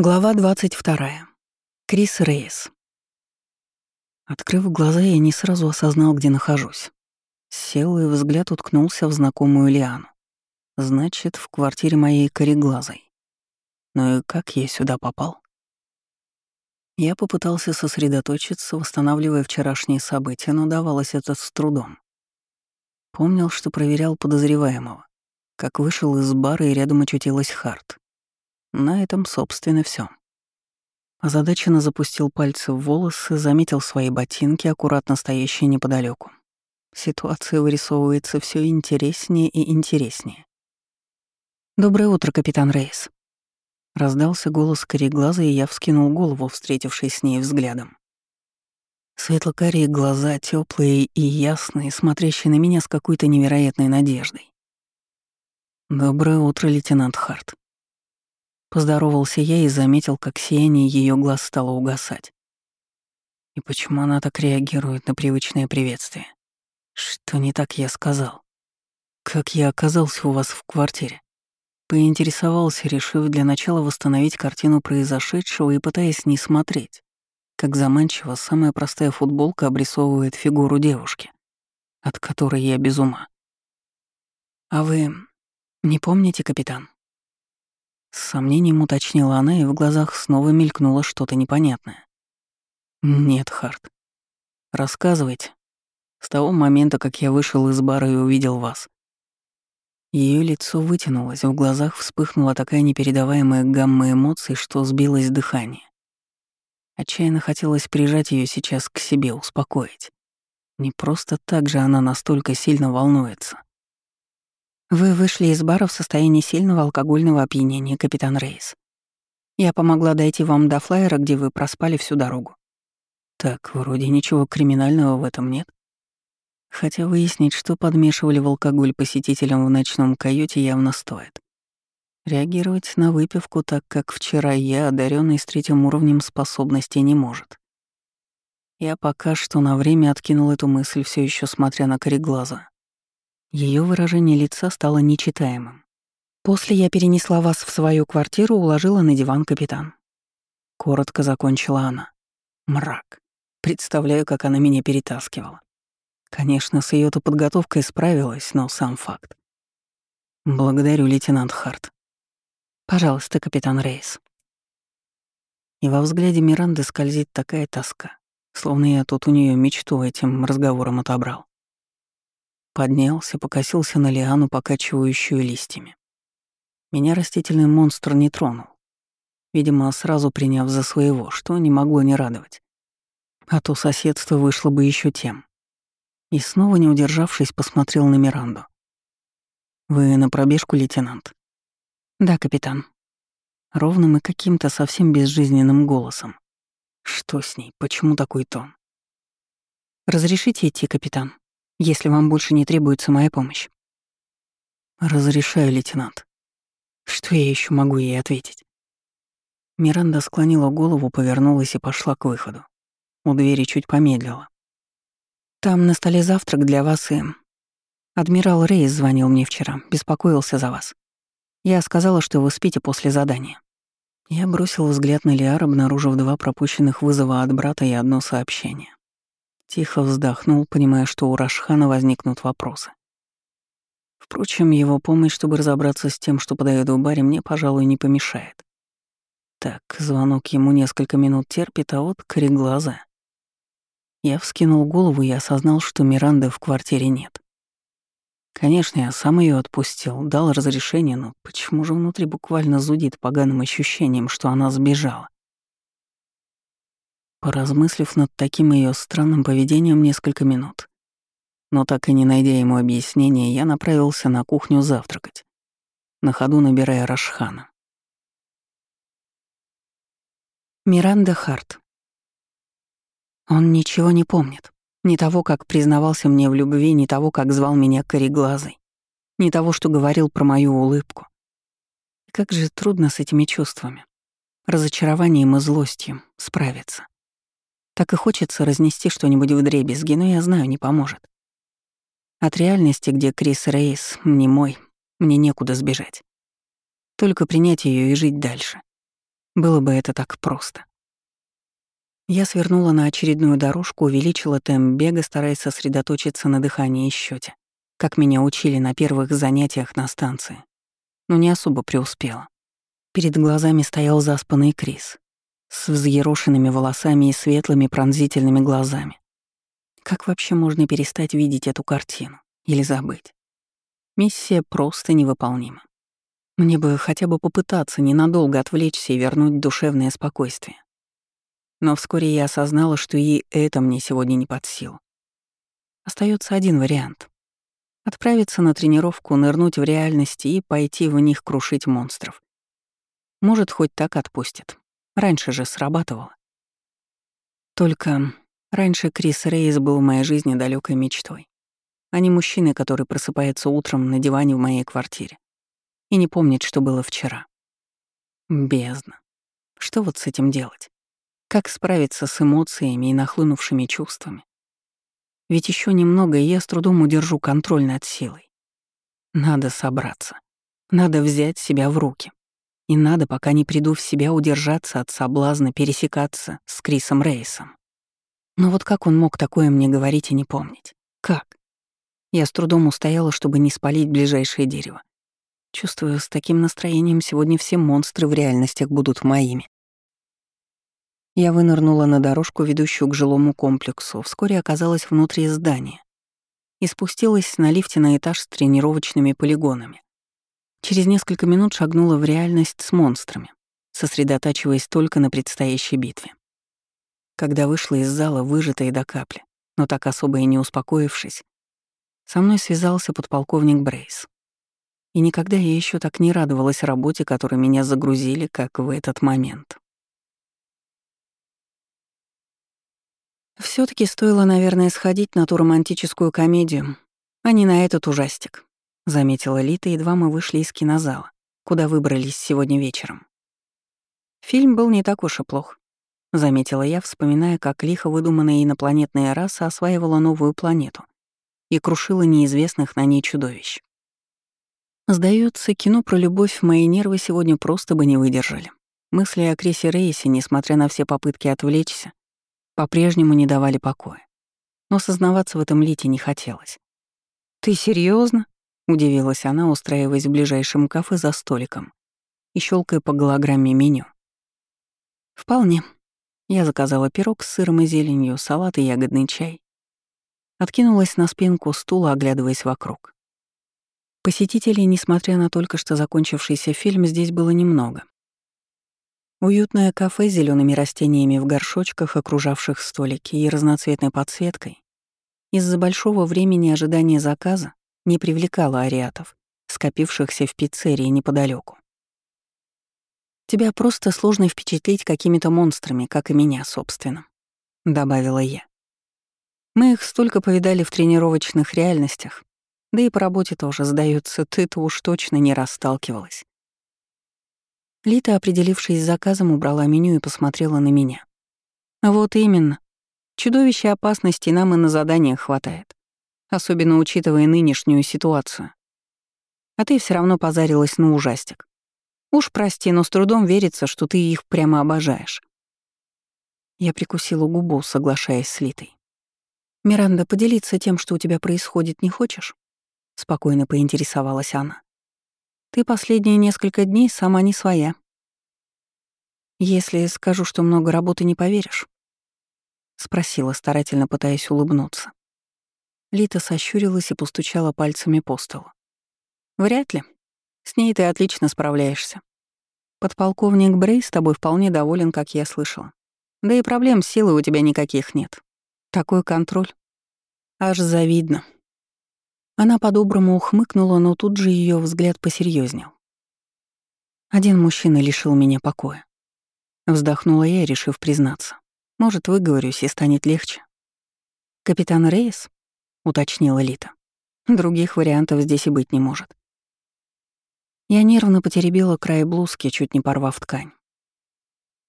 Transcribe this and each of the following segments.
Глава 22. Крис Рейс. Открыв глаза, я не сразу осознал, где нахожусь. Сел и взгляд уткнулся в знакомую Лиану. Значит, в квартире моей кореглазой. Ну и как я сюда попал? Я попытался сосредоточиться, восстанавливая вчерашние события, но давалось это с трудом. Помнил, что проверял подозреваемого, как вышел из бара и рядом очутилась Харт. На этом, собственно, все. Озадаченно запустил пальцы в волосы, заметил свои ботинки, аккуратно стоящие неподалеку. Ситуация вырисовывается все интереснее и интереснее. «Доброе утро, капитан Рейс». Раздался голос кореглаза, и я вскинул голову, встретившись с ней взглядом. Светло-карие глаза, теплые и ясные, смотрящие на меня с какой-то невероятной надеждой. «Доброе утро, лейтенант Харт», Поздоровался я и заметил, как сияние ее глаз стало угасать. И почему она так реагирует на привычное приветствие? Что не так я сказал? Как я оказался у вас в квартире? Поинтересовался, решив для начала восстановить картину произошедшего и пытаясь не смотреть, как заманчиво самая простая футболка обрисовывает фигуру девушки, от которой я без ума. «А вы не помните, капитан?» С сомнением уточнила она, и в глазах снова мелькнуло что-то непонятное. «Нет, Харт. Рассказывайте. С того момента, как я вышел из бара и увидел вас». Ее лицо вытянулось, в глазах вспыхнула такая непередаваемая гамма эмоций, что сбилось дыхание. Отчаянно хотелось прижать ее сейчас к себе, успокоить. Не просто так же она настолько сильно волнуется. Вы вышли из бара в состоянии сильного алкогольного опьянения, капитан Рейс. Я помогла дойти вам до флайера, где вы проспали всю дорогу. Так, вроде ничего криминального в этом нет. Хотя выяснить, что подмешивали в алкоголь посетителям в ночном каюте, явно стоит. Реагировать на выпивку так, как вчера я, одаренный с третьим уровнем способностей, не может. Я пока что на время откинул эту мысль, все еще смотря на кореглаза. Ее выражение лица стало нечитаемым. «После я перенесла вас в свою квартиру, уложила на диван капитан». Коротко закончила она. Мрак. Представляю, как она меня перетаскивала. Конечно, с ее то подготовкой справилась, но сам факт. Благодарю, лейтенант Харт. Пожалуйста, капитан Рейс. И во взгляде Миранды скользит такая тоска, словно я тут у нее мечту этим разговором отобрал. Поднялся, покосился на лиану, покачивающую листьями. Меня растительный монстр не тронул. Видимо, сразу приняв за своего, что не могло не радовать. А то соседство вышло бы еще тем. И снова, не удержавшись, посмотрел на Миранду. «Вы на пробежку, лейтенант?» «Да, капитан». Ровным и каким-то совсем безжизненным голосом. Что с ней? Почему такой тон? «Разрешите идти, капитан?» Если вам больше не требуется моя помощь. Разрешаю, лейтенант. Что я еще могу ей ответить? Миранда склонила голову, повернулась и пошла к выходу. У двери чуть помедлила. «Там на столе завтрак для вас и...» Адмирал Рейс звонил мне вчера, беспокоился за вас. Я сказала, что вы спите после задания. Я бросил взгляд на Лиар, обнаружив два пропущенных вызова от брата и одно сообщение. Тихо вздохнул, понимая, что у Рашхана возникнут вопросы. Впрочем, его помощь, чтобы разобраться с тем, что подает в баре, мне, пожалуй, не помешает. Так, звонок ему несколько минут терпит, а вот кореглаза. Я вскинул голову и осознал, что Миранды в квартире нет. Конечно, я сам ее отпустил, дал разрешение, но почему же внутри буквально зудит поганым ощущением, что она сбежала? Поразмыслив над таким ее странным поведением несколько минут, но так и не найдя ему объяснения, я направился на кухню завтракать, на ходу набирая Рашхана. Миранда Харт. Он ничего не помнит. Ни того, как признавался мне в любви, ни того, как звал меня кореглазой, ни того, что говорил про мою улыбку. Как же трудно с этими чувствами, разочарованием и злостью справиться. Так и хочется разнести что-нибудь в дребезги, но я знаю, не поможет. От реальности, где Крис Рейс не мой, мне некуда сбежать. Только принять ее и жить дальше. Было бы это так просто. Я свернула на очередную дорожку, увеличила темп бега, стараясь сосредоточиться на дыхании и счете, как меня учили на первых занятиях на станции. Но не особо преуспела. Перед глазами стоял заспанный Крис, с взъерошенными волосами и светлыми пронзительными глазами. Как вообще можно перестать видеть эту картину или забыть? Миссия просто невыполнима. Мне бы хотя бы попытаться ненадолго отвлечься и вернуть душевное спокойствие. Но вскоре я осознала, что и это мне сегодня не под силу. Остается один вариант. Отправиться на тренировку, нырнуть в реальности и пойти в них крушить монстров. Может, хоть так отпустит. Раньше же срабатывало. Только раньше Крис Рейс был в моей жизни далекой мечтой, а не мужчина, который просыпается утром на диване в моей квартире и не помнит, что было вчера. Бездна. Что вот с этим делать? Как справиться с эмоциями и нахлынувшими чувствами? Ведь еще немного, и я с трудом удержу контроль над силой. Надо собраться. Надо взять себя в руки. И надо, пока не приду в себя, удержаться от соблазна пересекаться с Крисом Рейсом. Но вот как он мог такое мне говорить и не помнить? Как? Я с трудом устояла, чтобы не спалить ближайшее дерево. Чувствую, с таким настроением сегодня все монстры в реальностях будут моими. Я вынырнула на дорожку, ведущую к жилому комплексу, вскоре оказалась внутри здания и спустилась на лифте на этаж с тренировочными полигонами. Через несколько минут шагнула в реальность с монстрами, сосредотачиваясь только на предстоящей битве. Когда вышла из зала, выжатая до капли, но так особо и не успокоившись, со мной связался подполковник Брейс. И никогда я еще так не радовалась работе, которой меня загрузили, как в этот момент. все таки стоило, наверное, сходить на ту романтическую комедию, а не на этот ужастик», — заметила Лита, едва мы вышли из кинозала, куда выбрались сегодня вечером. Фильм был не так уж и плох, — заметила я, вспоминая, как лихо выдуманная инопланетная раса осваивала новую планету и крушила неизвестных на ней чудовищ. Сдается, кино про любовь мои нервы сегодня просто бы не выдержали. Мысли о Крисе Рейсе, несмотря на все попытки отвлечься, по-прежнему не давали покоя. Но сознаваться в этом Лите не хотелось. «Ты серьезно? Удивилась она, устраиваясь в ближайшем кафе за столиком и щелкая по голограмме меню. «Вполне». Я заказала пирог с сыром и зеленью, салат и ягодный чай. Откинулась на спинку стула, оглядываясь вокруг. Посетителей, несмотря на только что закончившийся фильм, здесь было немного. Уютное кафе с зелеными растениями в горшочках, окружавших столики, и разноцветной подсветкой, из-за большого времени ожидания заказа не привлекало ариатов, скопившихся в пиццерии неподалеку. «Тебя просто сложно впечатлить какими-то монстрами, как и меня, собственно», — добавила я. «Мы их столько повидали в тренировочных реальностях, да и по работе тоже, сдается, ты-то уж точно не расталкивалась. Лита, определившись с заказом, убрала меню и посмотрела на меня. «Вот именно. Чудовища опасности нам и на заданиях хватает, особенно учитывая нынешнюю ситуацию. А ты все равно позарилась на ужастик. Уж прости, но с трудом верится, что ты их прямо обожаешь». Я прикусила губу, соглашаясь с Литой. «Миранда, поделиться тем, что у тебя происходит, не хочешь?» Спокойно поинтересовалась она. Ты последние несколько дней сама не своя. Если скажу, что много работы, не поверишь? Спросила, старательно пытаясь улыбнуться. Лита сощурилась и постучала пальцами по столу. «Вряд ли. С ней ты отлично справляешься. Подполковник Брей с тобой вполне доволен, как я слышала. Да и проблем с силой у тебя никаких нет. Такой контроль. Аж завидно. Она по-доброму ухмыкнула, но тут же ее взгляд посерьезнел. Один мужчина лишил меня покоя. Вздохнула я, решив признаться. Может, выговорюсь и станет легче. «Капитан Рейс?» — уточнила Лита. «Других вариантов здесь и быть не может». Я нервно потеребила край блузки, чуть не порвав ткань.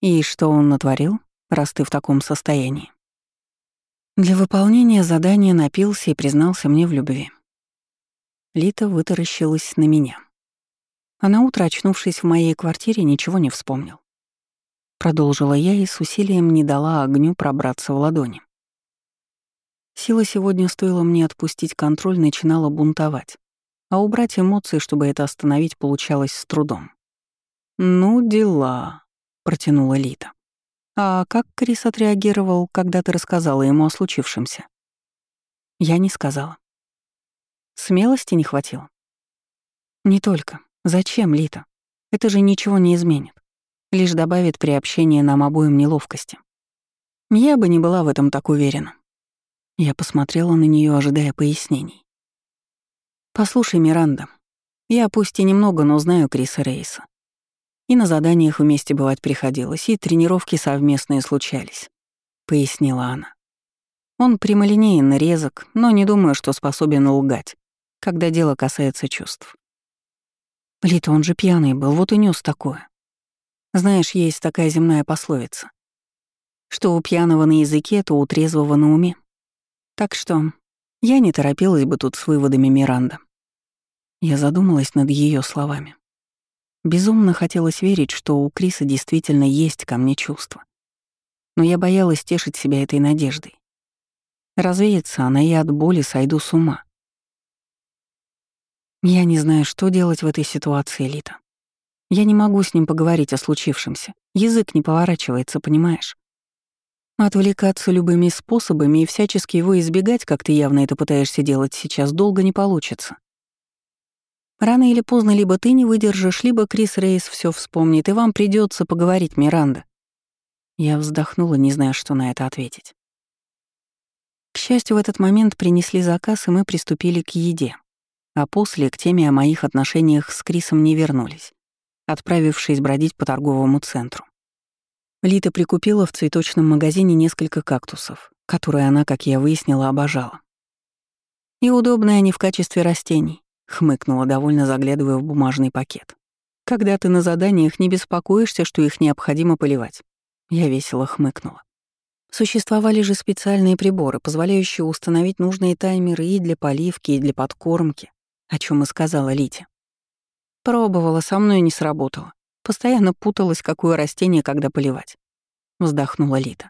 «И что он натворил, раз ты в таком состоянии?» Для выполнения задания напился и признался мне в любви. Лита вытаращилась на меня. А на утро, очнувшись в моей квартире, ничего не вспомнил. Продолжила я и с усилием не дала огню пробраться в ладони. Сила сегодня стоило мне отпустить контроль, начинала бунтовать. А убрать эмоции, чтобы это остановить, получалось с трудом. «Ну, дела», — протянула Лита. «А как Крис отреагировал, когда ты рассказала ему о случившемся?» Я не сказала. Смелости не хватило. Не только. Зачем, Лита? Это же ничего не изменит. Лишь добавит при общении нам обоим неловкости. Я бы не была в этом так уверена. Я посмотрела на нее, ожидая пояснений. «Послушай, Миранда, я пусть и немного, но знаю Криса Рейса. И на заданиях вместе бывать приходилось, и тренировки совместные случались», — пояснила она. Он прямолинеен, резок, но не думаю, что способен лгать, когда дело касается чувств. Лита, он же пьяный был, вот и нес такое. Знаешь, есть такая земная пословица, что у пьяного на языке, то у трезвого на уме. Так что я не торопилась бы тут с выводами Миранда. Я задумалась над ее словами. Безумно хотелось верить, что у Криса действительно есть ко мне чувства. Но я боялась тешить себя этой надеждой. Развеется она, и от боли сойду с ума. Я не знаю, что делать в этой ситуации, Лита. Я не могу с ним поговорить о случившемся. Язык не поворачивается, понимаешь? Отвлекаться любыми способами и всячески его избегать, как ты явно это пытаешься делать сейчас, долго не получится. Рано или поздно либо ты не выдержишь, либо Крис Рейс все вспомнит, и вам придется поговорить, Миранда. Я вздохнула, не зная, что на это ответить. К счастью, в этот момент принесли заказ, и мы приступили к еде. А после к теме о моих отношениях с Крисом не вернулись, отправившись бродить по торговому центру. Лита прикупила в цветочном магазине несколько кактусов, которые она, как я выяснила, обожала. «И удобные они в качестве растений», — хмыкнула, довольно заглядывая в бумажный пакет. «Когда ты на заданиях не беспокоишься, что их необходимо поливать». Я весело хмыкнула. Существовали же специальные приборы, позволяющие установить нужные таймеры и для поливки, и для подкормки, о чем и сказала Лите. Пробовала, со мной не сработало. Постоянно путалась, какое растение когда поливать. Вздохнула Лита.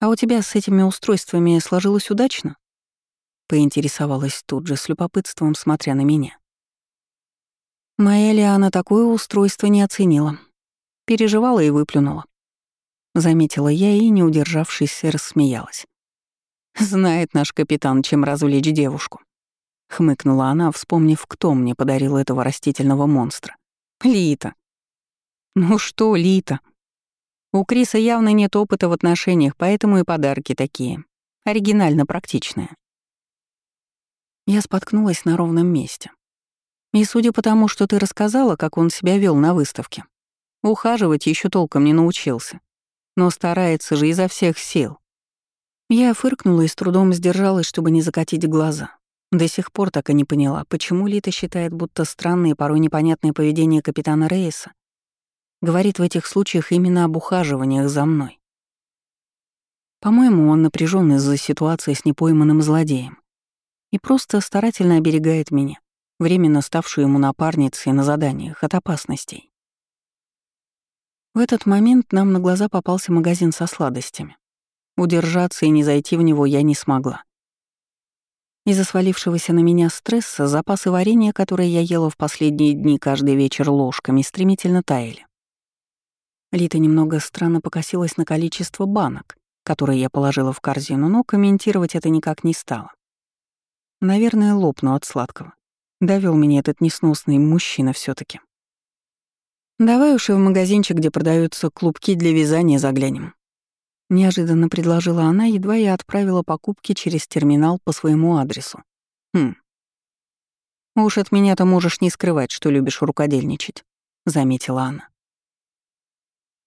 «А у тебя с этими устройствами сложилось удачно?» Поинтересовалась тут же с любопытством, смотря на меня. Моя Лиана такое устройство не оценила. Переживала и выплюнула. Заметила я и, не удержавшись, рассмеялась. «Знает наш капитан, чем развлечь девушку», — хмыкнула она, вспомнив, кто мне подарил этого растительного монстра. «Лита». «Ну что, Лита?» У Криса явно нет опыта в отношениях, поэтому и подарки такие. Оригинально практичные. Я споткнулась на ровном месте. И судя по тому, что ты рассказала, как он себя вел на выставке, ухаживать еще толком не научился но старается же изо всех сил. Я фыркнула и с трудом сдержалась, чтобы не закатить глаза. До сих пор так и не поняла, почему Лита считает, будто странное, порой непонятное поведение капитана Рейса говорит в этих случаях именно об ухаживаниях за мной. По-моему, он напряжен из-за ситуации с непойманным злодеем и просто старательно оберегает меня, временно ставшую ему напарницей на заданиях от опасностей. В этот момент нам на глаза попался магазин со сладостями. Удержаться и не зайти в него я не смогла. Из-за свалившегося на меня стресса запасы варенья, которые я ела в последние дни каждый вечер ложками, стремительно таяли. Лита немного странно покосилась на количество банок, которые я положила в корзину, но комментировать это никак не стала. Наверное, лопну от сладкого. Довел меня этот несносный мужчина все таки «Давай уж и в магазинчик, где продаются клубки для вязания, заглянем». Неожиданно предложила она, едва я отправила покупки через терминал по своему адресу. «Хм. Уж от меня-то можешь не скрывать, что любишь рукодельничать», — заметила она.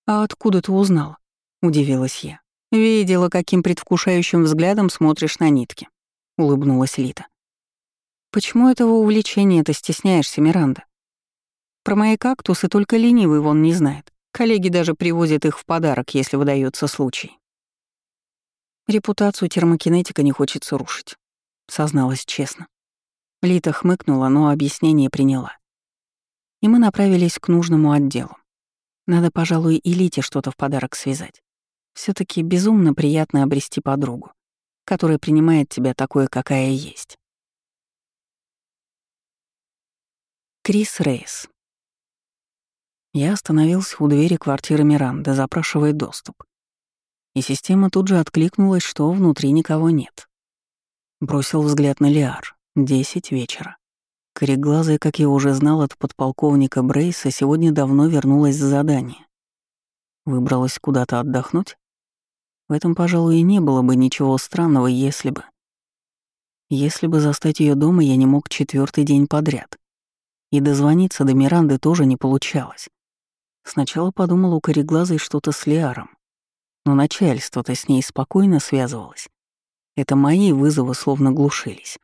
«А откуда ты узнала?» — удивилась я. «Видела, каким предвкушающим взглядом смотришь на нитки», — улыбнулась Лита. «Почему этого увлечения-то стесняешься, Миранда?» Про мои кактусы только ленивый вон не знает. Коллеги даже привозят их в подарок, если выдается случай. Репутацию термокинетика не хочется рушить, созналась честно. Лита хмыкнула, но объяснение приняла. И мы направились к нужному отделу. Надо, пожалуй, и Лите что-то в подарок связать. все таки безумно приятно обрести подругу, которая принимает тебя такой, какая есть. Крис Рейс. Я остановился у двери квартиры Миранды, запрашивая доступ. И система тут же откликнулась, что внутри никого нет. Бросил взгляд на Лиар. Десять вечера. Кореглазая, как я уже знал от подполковника Брейса, сегодня давно вернулась с задания. Выбралась куда-то отдохнуть? В этом, пожалуй, и не было бы ничего странного, если бы... Если бы застать ее дома я не мог четвертый день подряд. И дозвониться до Миранды тоже не получалось. Сначала подумал у кореглазой что-то с Лиаром. Но начальство-то с ней спокойно связывалось. Это мои вызовы словно глушились.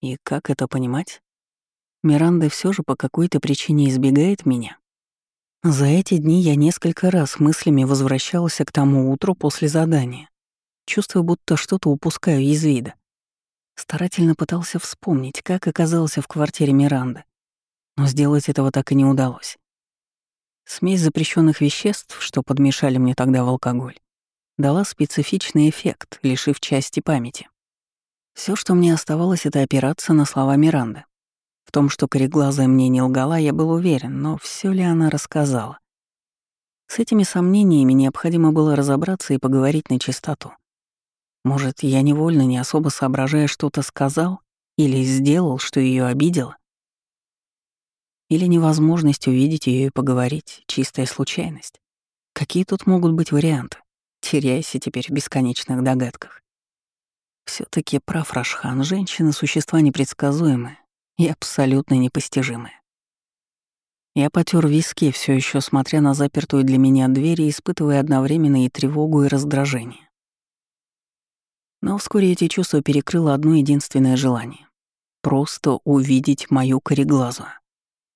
И как это понимать? Миранда все же по какой-то причине избегает меня. За эти дни я несколько раз мыслями возвращался к тому утру после задания, чувствуя, будто что-то упускаю из вида. Старательно пытался вспомнить, как оказался в квартире Миранды, но сделать этого так и не удалось. Смесь запрещенных веществ, что подмешали мне тогда в алкоголь, дала специфичный эффект, лишив части памяти. Все, что мне оставалось, это опираться на слова Миранды. В том, что кореглазая мне не лгала, я был уверен, но все ли она рассказала? С этими сомнениями необходимо было разобраться и поговорить на чистоту. Может, я невольно, не особо соображая, что-то сказал или сделал, что ее обидело? Или невозможность увидеть ее и поговорить — чистая случайность? Какие тут могут быть варианты? Теряйся теперь в бесконечных догадках все таки прав Рашхан, женщины — существа непредсказуемые и абсолютно непостижимые. Я потер виски, все еще смотря на запертую для меня дверь и испытывая одновременно и тревогу, и раздражение. Но вскоре эти чувства перекрыло одно единственное желание — просто увидеть мою кореглазу.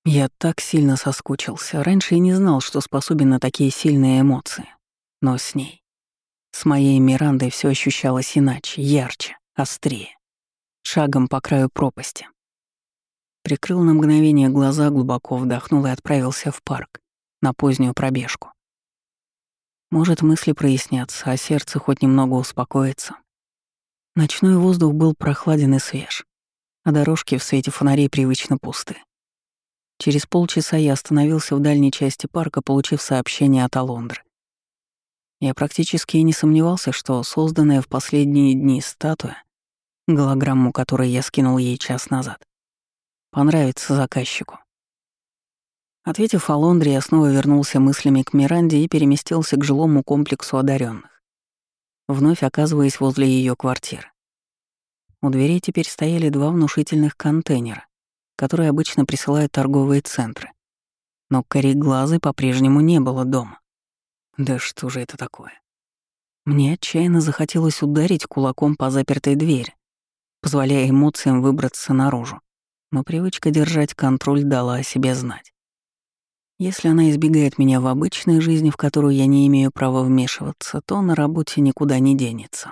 Я так сильно соскучился. Раньше я не знал, что способен на такие сильные эмоции. Но с ней с моей Мирандой все ощущалось иначе, ярче, острее. Шагом по краю пропасти. Прикрыл на мгновение глаза, глубоко вдохнул и отправился в парк, на позднюю пробежку. Может, мысли прояснятся, а сердце хоть немного успокоится. Ночной воздух был прохладен и свеж, а дорожки в свете фонарей привычно пусты. Через полчаса я остановился в дальней части парка, получив сообщение от Алондры. Я практически и не сомневался, что созданная в последние дни статуя, голограмму которой я скинул ей час назад, понравится заказчику. Ответив Алондре, я снова вернулся мыслями к Миранде и переместился к жилому комплексу одаренных, вновь оказываясь возле ее квартиры. У дверей теперь стояли два внушительных контейнера, которые обычно присылают торговые центры. Но кореглазы по-прежнему не было дома. Да что же это такое? Мне отчаянно захотелось ударить кулаком по запертой двери, позволяя эмоциям выбраться наружу. Но привычка держать контроль дала о себе знать. Если она избегает меня в обычной жизни, в которую я не имею права вмешиваться, то на работе никуда не денется.